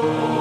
Oh.